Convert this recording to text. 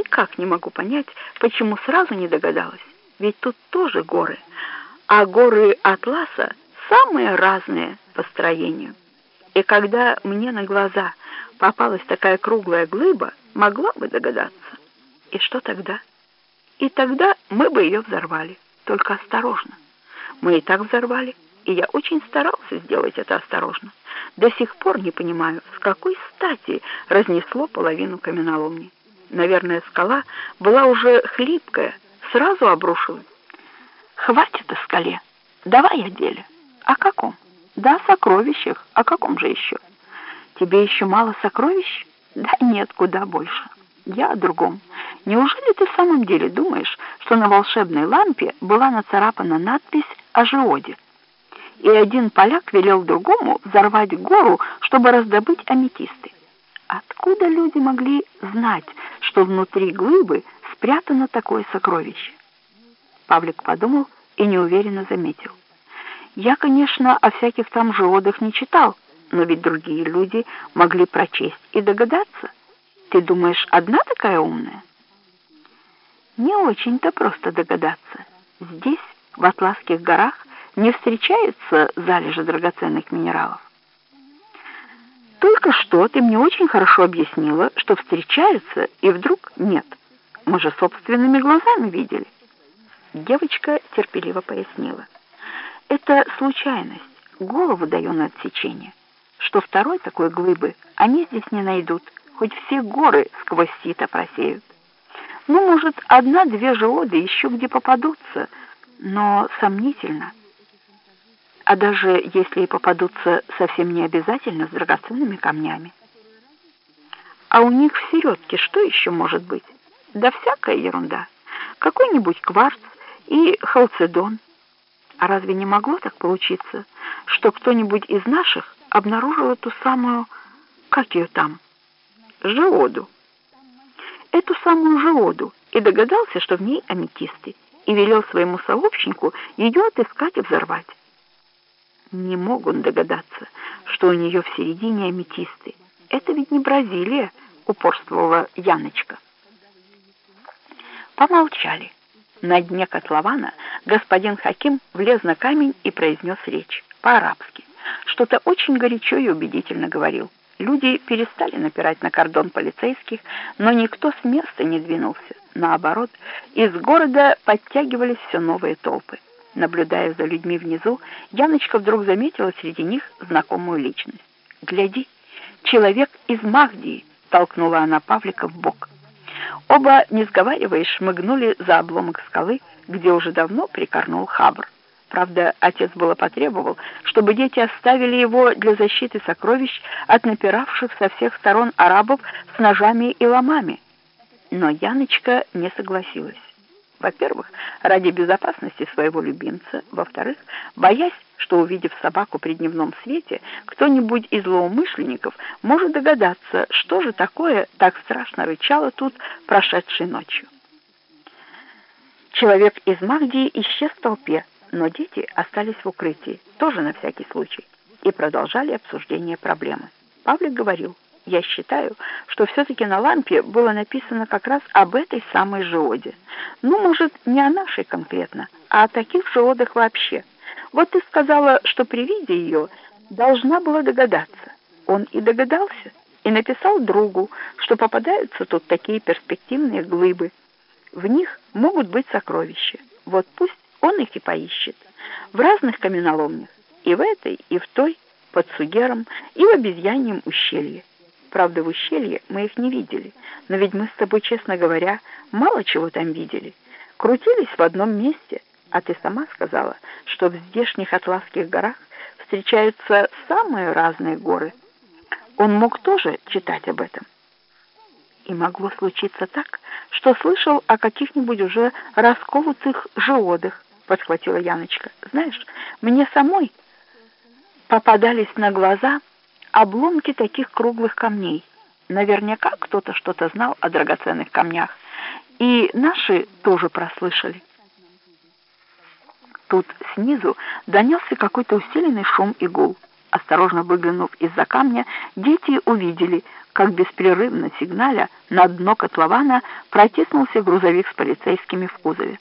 никак не могу понять, почему сразу не догадалась. Ведь тут тоже горы, а горы Атласа самые разные по строению. И когда мне на глаза попалась такая круглая глыба, могла бы догадаться. И что тогда? И тогда мы бы ее взорвали, только осторожно. Мы и так взорвали, и я очень старался сделать это осторожно. До сих пор не понимаю, с какой стати разнесло половину каменоломни. Наверное, скала была уже хлипкая, сразу обрушилась. Хватит о скале, давай о деле. О каком? Да, о сокровищах. О каком же еще? Тебе еще мало сокровищ? Да нет, куда больше. Я о другом. Неужели ты в самом деле думаешь, что на волшебной лампе была нацарапана надпись о жиоде? И один поляк велел другому взорвать гору, чтобы раздобыть аметисты. Откуда люди могли знать, что внутри глыбы спрятано такое сокровище? Павлик подумал и неуверенно заметил. Я, конечно, о всяких там живодах не читал, но ведь другие люди могли прочесть и догадаться. Ты думаешь, одна такая умная? Не очень-то просто догадаться. Здесь, в Атласских горах, не встречаются залежи драгоценных минералов. Только что ты мне очень хорошо объяснила, что встречаются, и вдруг нет. Мы же собственными глазами видели. Девочка терпеливо пояснила. Это случайность. Голову даю на отсечение. Что второй такой глыбы они здесь не найдут, хоть все горы сквозь сито просеют. Ну, может, одна-две желоды еще где попадутся, но сомнительно. А даже если и попадутся совсем не обязательно с драгоценными камнями. А у них в середке что еще может быть? Да всякая ерунда. Какой-нибудь кварц и халцедон. А разве не могло так получиться, что кто-нибудь из наших обнаружил эту самую, как ее там, жиоду? Эту самую жиоду и догадался, что в ней аметисты, и велел своему сообщнику ее отыскать и взорвать. Не мог он догадаться, что у нее в середине аметисты. Это ведь не Бразилия, упорствовала Яночка. Помолчали. На дне котлована господин Хаким влез на камень и произнес речь по-арабски. Что-то очень горячо и убедительно говорил. Люди перестали напирать на кордон полицейских, но никто с места не двинулся. Наоборот, из города подтягивались все новые толпы. Наблюдая за людьми внизу, Яночка вдруг заметила среди них знакомую личность. «Гляди, человек из Махдии!» — толкнула она Павлика в бок. Оба, не сговариваясь, шмыгнули за обломок скалы, где уже давно прикорнул Хабр. Правда, отец было потребовал, чтобы дети оставили его для защиты сокровищ от напиравших со всех сторон арабов с ножами и ломами. Но Яночка не согласилась. Во-первых, ради безопасности своего любимца. Во-вторых, боясь, что, увидев собаку при дневном свете, кто-нибудь из злоумышленников может догадаться, что же такое так страшно рычало тут прошедшей ночью. Человек из Магдии исчез в толпе, но дети остались в укрытии, тоже на всякий случай, и продолжали обсуждение проблемы. Павлик говорил, я считаю, что все-таки на лампе было написано как раз об этой самой жиоде. Ну, может, не о нашей конкретно, а о таких жиодах вообще. Вот ты сказала, что при виде ее должна была догадаться. Он и догадался, и написал другу, что попадаются тут такие перспективные глыбы. В них могут быть сокровища. Вот пусть он их и поищет. В разных каменоломнях, и в этой, и в той, под Сугером, и в обезьяньем ущелье. Правда, в ущелье мы их не видели, но ведь мы с тобой, честно говоря, мало чего там видели. Крутились в одном месте, а ты сама сказала, что в здешних Атласских горах встречаются самые разные горы. Он мог тоже читать об этом. И могло случиться так, что слышал о каких-нибудь уже расколотых живодах, подхватила Яночка. Знаешь, мне самой попадались на глаза обломки таких круглых камней. Наверняка кто-то что-то знал о драгоценных камнях, и наши тоже прослышали. Тут снизу донесся какой-то усиленный шум и гул. Осторожно выглянув из-за камня, дети увидели, как беспрерывно сигналя на дно котлована протиснулся грузовик с полицейскими в кузове.